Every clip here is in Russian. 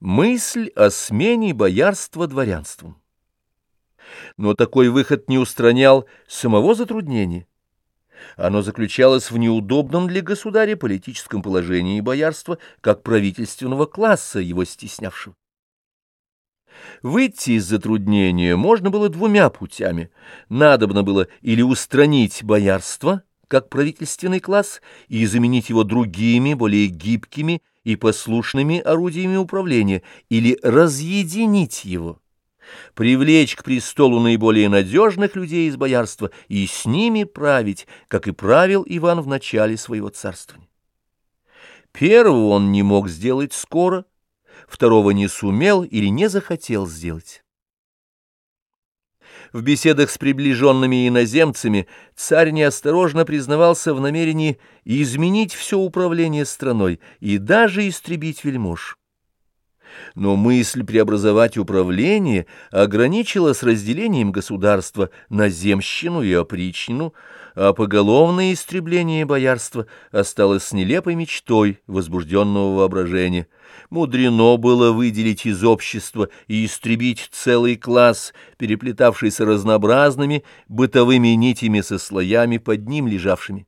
Мысль о смене боярства дворянством. Но такой выход не устранял самого затруднения. Оно заключалось в неудобном для государя политическом положении боярства, как правительственного класса, его стеснявшего. Выйти из затруднения можно было двумя путями. Надобно было или устранить боярство, как правительственный класс, и заменить его другими, более гибкими и послушными орудиями управления, или разъединить его привлечь к престолу наиболее надежных людей из боярства и с ними править, как и правил Иван в начале своего царствования. Первого он не мог сделать скоро, второго не сумел или не захотел сделать. В беседах с приближенными иноземцами царь неосторожно признавался в намерении изменить все управление страной и даже истребить вельмож но мысль преобразовать управление ограничилась разделением государства на земщину и опричнину, а поголовное истребление боярства осталось нелепой мечтой возбужденного воображения. Мудрено было выделить из общества и истребить целый класс, переплетавшийся разнообразными бытовыми нитями со слоями под ним лежавшими.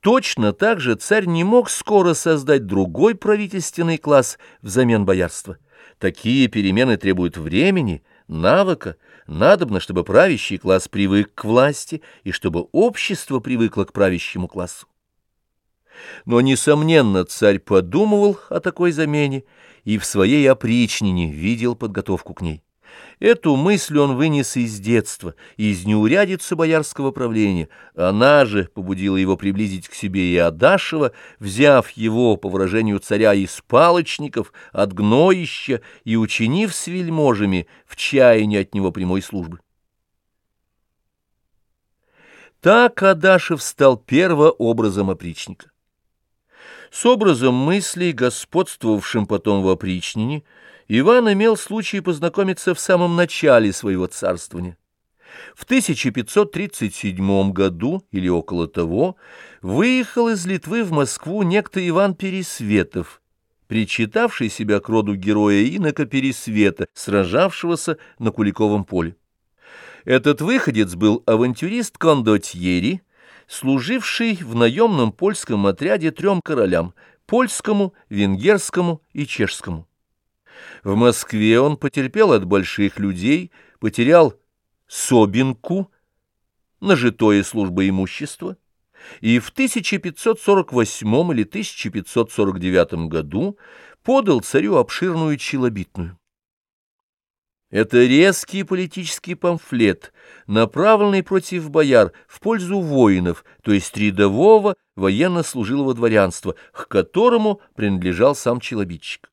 Точно так же царь не мог скоро создать другой правительственный класс взамен боярства. Такие перемены требуют времени, навыка, надобно, чтобы правящий класс привык к власти и чтобы общество привыкло к правящему классу. Но, несомненно, царь подумывал о такой замене и в своей опричнине видел подготовку к ней. Эту мысль он вынес из детства, из неурядицы боярского правления. Она же побудила его приблизить к себе и Адашева, взяв его, по выражению царя, из палочников, от гноища и учинив с вельможами в чаянии от него прямой службы. Так Адашев стал первообразом опричника. С образом мыслей, господствовавшим потом в опричнине, Иван имел случай познакомиться в самом начале своего царствования. В 1537 году или около того выехал из Литвы в Москву некто Иван Пересветов, причитавший себя к роду героя инока Пересвета, сражавшегося на Куликовом поле. Этот выходец был авантюрист Кондотьери, служивший в наемном польском отряде трем королям – польскому, венгерскому и чешскому. В Москве он потерпел от больших людей, потерял Собинку, нажитое службой имущество, и в 1548 или 1549 году подал царю обширную челобитную. Это резкий политический памфлет, направленный против бояр в пользу воинов, то есть рядового военнослужилого дворянства, к которому принадлежал сам челобитчик.